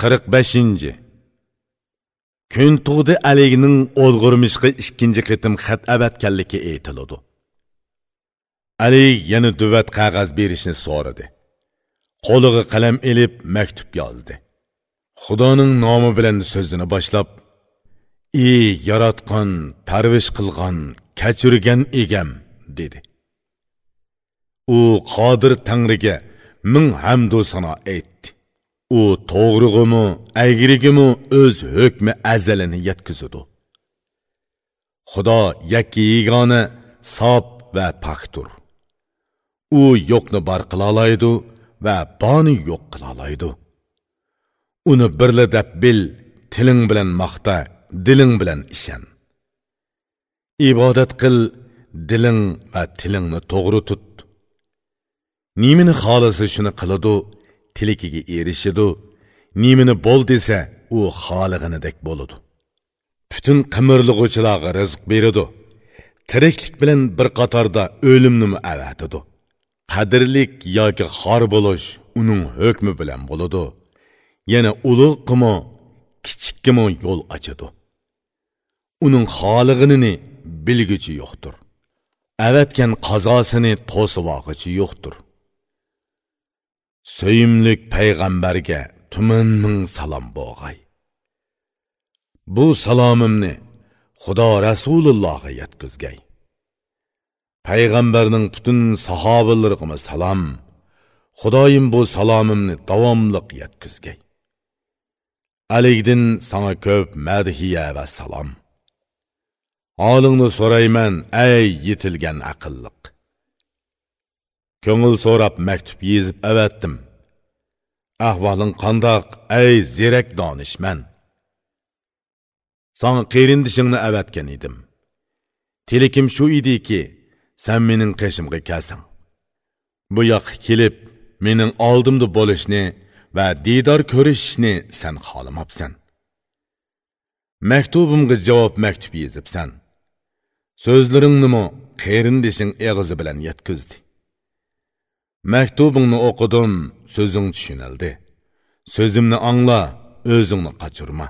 45. Kun tug'di aligining o'lg'irmishga ikkinchi qitim xat avatganligi aytiladi. Ali yana duvat qog'oz berishni so'radi. Qo'liga qalam elib maktub yozdi. Xudoning nomi bilan so'zini boshlab, "Ey yaratgan, parvish qilgan, kechirgan egam" dedi. U qodir Tangriga ming hamdu sano aytdi. U to'g'rig'imi aygirigimi o'z hukmi azalini yetkazadi. Xudo yakki yegona sob va paktur u yo'qni bor qilolaydi va boni yo'q qilolaydi. Uni birla deb bil tiling bilan maqta diling bilan ishon ibodat qil diling va tilingni to'g'ri tut. Nimani xohlasa shuni qiladi tilikiga erishidu. Nimini bo'l desa u xolig'inidek bo'ladi butun qimirlig'uvchilarga rizq beradi tiriklik bilan bir qatorda o'limni avatidi qadrlik yoki xor bo'lish uning hukmi bilan bo'ladi yana ulug' qimo kichikkimi yo'l ochadi. Uning xolig'inini bilguchi yo'qdir. Avatgan qazosini to'sivog'ichi yo'qdir. Söyümlük түмін tümünmün салам болғай. Bu саламымны Xudo Rasulullah'a еткізгей. Peygamberning butun sahobalariga salom. Xudoyim bu salomimni davomliq yetkizgay. Aligdin sana ko'p madhiya va salom. Holingni so'rayman, ey yetilgan aqlliq. Ko'ngil so'rab maktub yezib avatdim. Ahvoling qandoq ey zerak donishman san qerindishingni avatgan edim. Telekim shu ediki san mening qishimga kelsang bu yoqqa kelib mening oldimda bo'lishni va diydor ko'rishishni san xohlamabsan. Maktubimga javob maktub yezibsan. So'zlaringnimi qerindishing eg'izi bilan yetkazdi. Maktubingni o'qidim so'zing tushunildi so'zimni angla, o'zingni qochirma.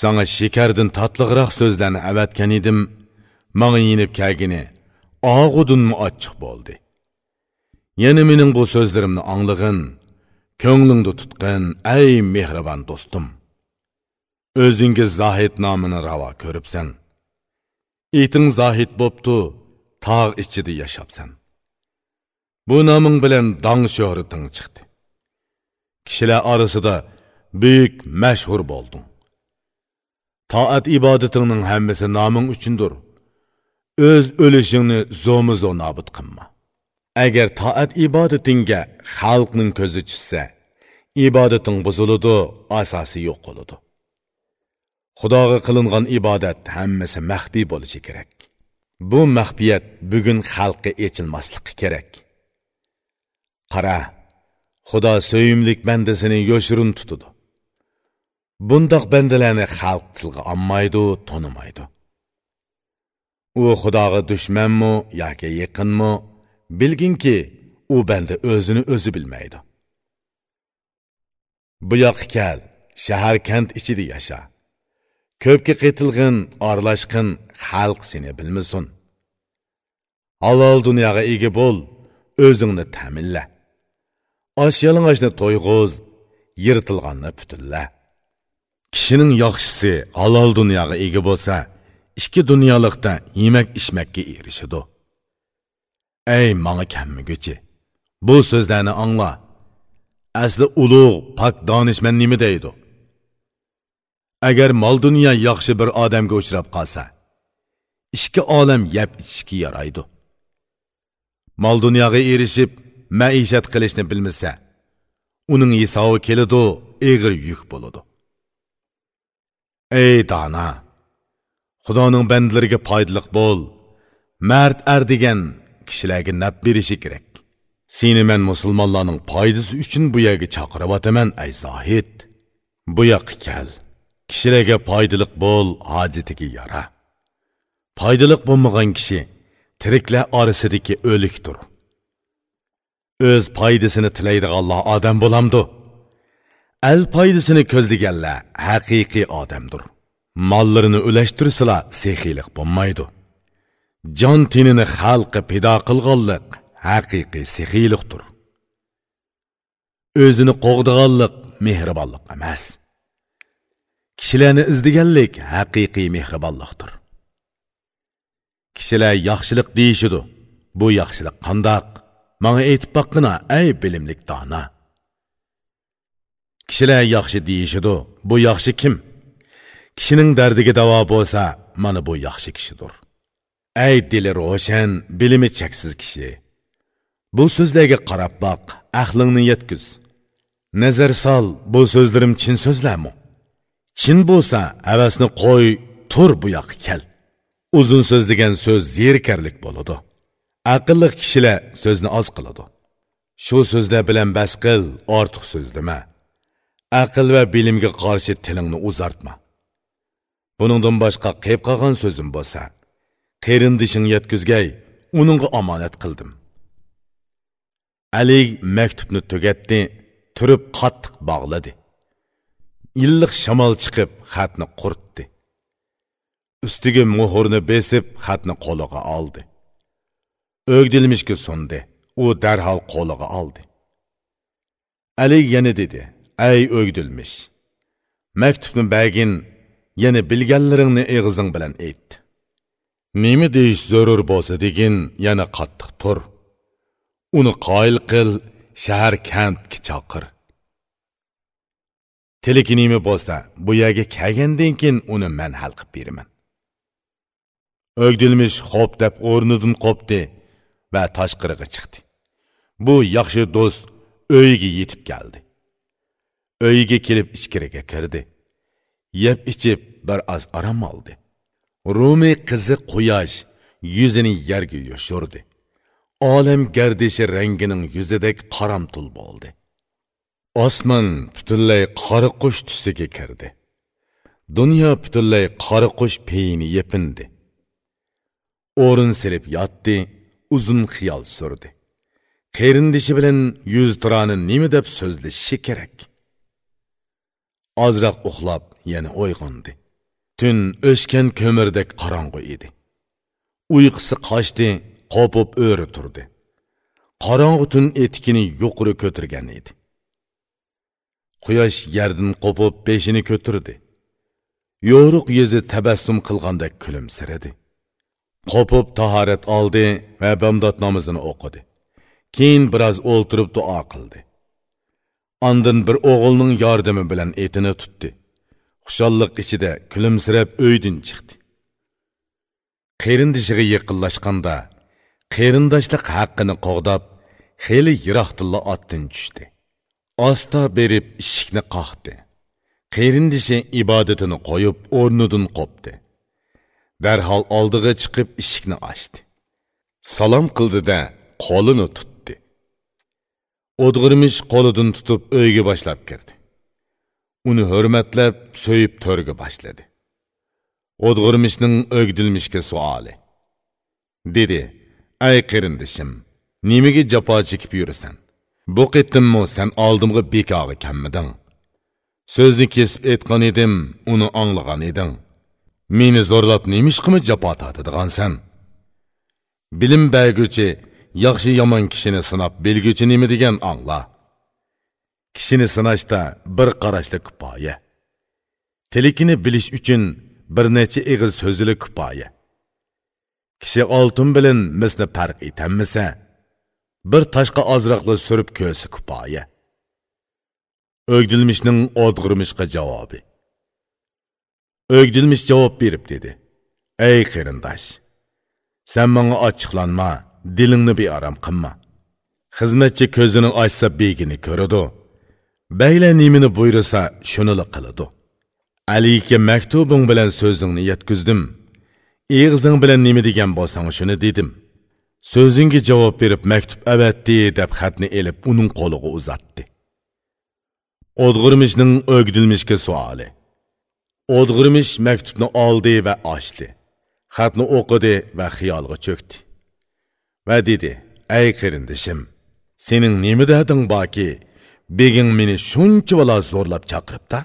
Sana şekerdən tatlıqraq sözlərini əvətkən idim, mağa yenib kəlgini, ağudunmu açıq boldi. Yeni mening bu so'zlarimni anlığın, ko'nglingni tutqın, ey mehriban dostum. Özüngiz zohid namını rava körübsən. İtin zohid boptu, tağ içidi yaşapsan. Bu noming bilan dong shohrating chiqdi. Kishilar orasida buyuk mashhur bo'lding. Toat ibodatingning hammasi noming uchundir. O'z o'lishingni zo'mi-zo nobud qilma. Agar toat ibodatingga xalqning ko'zi tushsa, ibodating buziladi, asosi yo'q bo'ladi. Xudoga qilingan ibodat hammasi maxfiy bo'lishi kerak. Bu maxfiyat bugun xalqqa echilmasligi kerak. Qara, Xudo so'yimlik bandasini yoşurun tutudu. bundoq bandalarni xalq tilga olmaydi, tonimaydi. U Xudoga dushmanmi yoki yaqinmi, bilginki, u banda o'zini o'zi bilmaydi. Bu yoqqa kel, shahar kent ichida yasha. Ko'pga qetilg'in, orlashqin xalq seni bilmasin. Halol dunyoga ega bo'l, o'zingni ta'minla. Osh yalang'ochni to'yg'uz yirtilganni putilla kishining yaxshisi halol dunyoga ega bo'lsa ikki dunyolikda yemak ichmakka erishidi ey manga kammiguchi bu so'zlarni angla asli ulug' pok donishmand nima deydi? Agar mol dunyo yaxshi bir odamga uchrab qolsa ikki olam yab ichishga yaraydi. Mol dunyoga erishib maishat qilishni bilmasa uning hisobi keladi eg'ir yuk bo'ladi ey dona xudoning bandlariga foydaliq bo'l mard ar degan kishilarga nab berishi kerak seni men musulmonlarning foydasi uchun bu yerga chaqiryapman ay zohid bu yoqqa kel kishilarga foydaliq bo'l hojatiga yara foydaliq bo'lmagan kishi tiriklar orasidagi o'likdir o'z foydasini tilaydiganlar odam bo'lamdi. Al foydasini ko'zlaganlar haqiqiy odamdir. Mollarini ulashtirsila sexiylik bo'lmaydi. Jon tinini xalqi pido qilganlik haqiqiy sexiylikdir o'zini qo'g'diganlik mehribonlik emas. Kishilarni izlaganlik haqiqiy mehribonlikdir. Kishilar yaxshilik deyishidi bu yaxshilik qandoq? Manga aytib баққына, ey bilimlik dona. Kishilar yaxshi дейшіду, bu yaxshi kim? Kishining dardiga davo bo'lsa mana bu yaxshi kishidir. Ey ділі рошен, bilimi cheksiz kishi. Bu so'zlarga qarab boq әқліңні еткіз. nazar сал, bu so'zlarim chin so'zlarmi? Chin bo'lsa havasni qo'y tur bu yoqqa kel. Uzun so'z degan so'z zerikarlik bo'ladi. Aqlli kishilar so'zni oz qiladi. Shu so'zlar bilan bas qil ortiq so'z dema. Aql va bilimga qarshi tilingni uzartma buningdan boshqa qilib qolgan so'zim bo'lsa qerindishing yetkizgay uningga omonat qildim. Ali maktubni tugatdi turib qattiq bog'ladi. Illiq shamol chiqib xatni quritdi. Ustiga muhrni besib xatni qo'liga oldi. O'gdilmishga sundi u darhol qo'liga oldi. Ali yana dedi ay o'gdilmish maktubni bagin yana bilganlaringni eg'izing bilan ayt. Nima deyish zarur bo'lsa degin yana qattiq tur. Uni qoyil qil shahar kantga chaqir. Tiliki nima bo'lsa bu yerga kelgandan keyin uni man hal qilib beraman. O'gdilmish xo'p deb o'rnidan qopdi. Va tashqariga chiqdi bu yaxshi do'st uyiga yetib keldi uyiga kelib ichkariga kirdi. Yeb ichib bir oz orom oldi rumiy qizi quyosh yuzini yerga yoshirdi olam gardishi rangining yuzidek qaramtul bo'ldi osmon butunlay qora qush tusiga kirdi. Dunyo butunlay qora qush peyini yepindi. O'rin silib yotdi uzun xiyol surdi. Qerindishi bilan yuz turani nima deb so'zlashishi kerak? Ozroq uxlab yana uyg'ondi. Tun o'shgan ko'mirdek qorong'u edi. Uyqusi qochdi qopib o'ri turdi. Qorong'u tun etikini yuqori ko'targan edi. Quyosh yerdan qopib beshini ko'tirdi. Yo'ruq yuzi tabassum qilgandek kulimsiradi. Qopib tahorat oldi va bamdod namozini o'qidi keyin biroz o'ltirib duo qildi Ondan bir o'g'ilning yordami bilan etini tutdi. Xushalliq ichida kulimsirab uydan chiqdi. Qerindishiga yaqinlashganda qerindoshlik haqqini qo'g'dab, xeli yiroqtilla otdan tushdi. Asta berib eshikni qoqdi. Qerindishi ibodatini qo'yib o'rnidan qopdi. Darhol oldiga chiqib eshikni ochdi. Salom qildida qo'lini tutdi. o'dg'irmish qo'lidan tutib uyga boshlab kirdi. Uni hurmatlab so'yib to'rga boshladi. O'dg'irmishning o'gdilmishga suoli. Dedi ay qarindishim nimaga jafo chekib yurasan? Bu qetimmi san oldimga bekog'i kammiding so'zni kesib aytgan edim uni anglagan eding. Meni zo'rlab nemishqimi jafo tortadigansan bilim berguchi yaxshi yomon kishini sinab bilguchi nima degan angla kishini sinashda bir qarashli kifoya tilikini bilish uchun bir necha ig'iz so'zili kifoya kishi oltin bilan misni farq etanmasa bir toshqa ozroqla surib ko'si kifoya o'gdilmishning o'dg'irmishqa javobi. O'gdilmish javob berib dedi. Ey qarindosh sen menga ochiqlanma dilingni bearam qilma xizmatchi ko'zini ochsa begini ko'radi. Bayla nimini buyursa shunili qiladi. Alika maktubing bilan so'zingni yetkizdim eg'izing bilan nima degan bo'lsang shuni dedim. So'zingga javob berib maktub avatdi deb xatni elib uning qo'liga uzatdi. O'dg'irmishning o'gdilmishga suoli. O'dg'irmish maktubni oldi va ochdi. Xatni o'qidi va xiyolga cho'kdi. Va dedi ey qarindishim sening nima dading borki beging meni shuncha bola zo'rlab chaqiribdi